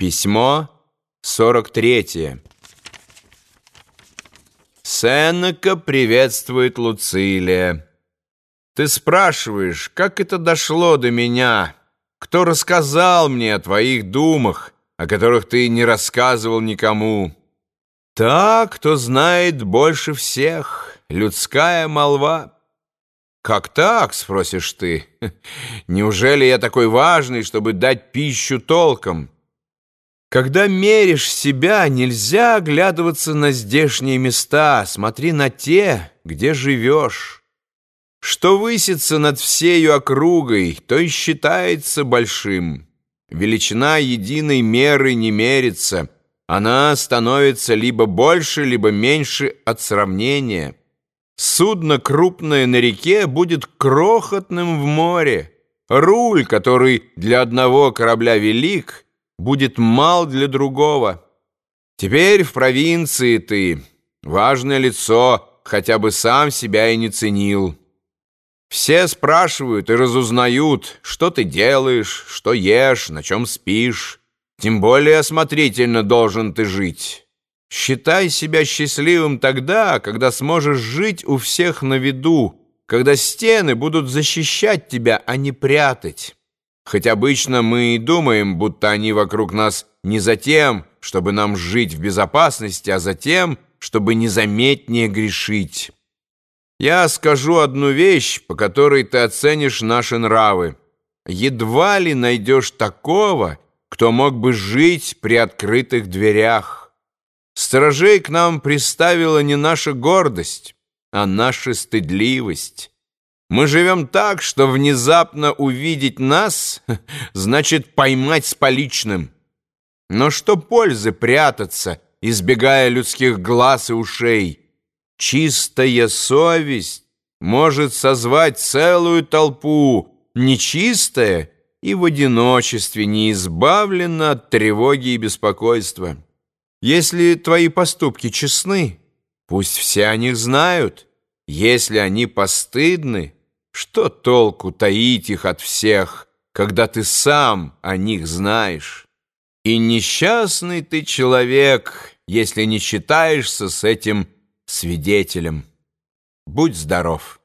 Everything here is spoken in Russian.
Письмо 43. Сенека приветствует Луцилия. Ты спрашиваешь, как это дошло до меня? Кто рассказал мне о твоих думах, о которых ты не рассказывал никому? Та, кто знает больше всех, людская молва. «Как так?» — спросишь ты. «Неужели я такой важный, чтобы дать пищу толком?» Когда меришь себя, нельзя оглядываться на здешние места, смотри на те, где живешь. Что высится над всею округой, то и считается большим. Величина единой меры не мерится, она становится либо больше, либо меньше от сравнения. Судно крупное на реке будет крохотным в море. Руль, который для одного корабля велик, будет мал для другого. Теперь в провинции ты, важное лицо, хотя бы сам себя и не ценил. Все спрашивают и разузнают, что ты делаешь, что ешь, на чем спишь. Тем более осмотрительно должен ты жить». Считай себя счастливым тогда, когда сможешь жить у всех на виду, когда стены будут защищать тебя, а не прятать. Хоть обычно мы и думаем, будто они вокруг нас не за тем, чтобы нам жить в безопасности, а за тем, чтобы незаметнее грешить. Я скажу одну вещь, по которой ты оценишь наши нравы. Едва ли найдешь такого, кто мог бы жить при открытых дверях. Сторожей к нам приставила не наша гордость, а наша стыдливость. Мы живем так, что внезапно увидеть нас значит поймать с поличным. Но что пользы прятаться, избегая людских глаз и ушей? Чистая совесть может созвать целую толпу, нечистая и в одиночестве не избавлена от тревоги и беспокойства. Если твои поступки честны, пусть все о них знают. Если они постыдны, что толку таить их от всех, когда ты сам о них знаешь? И несчастный ты человек, если не считаешься с этим свидетелем. Будь здоров.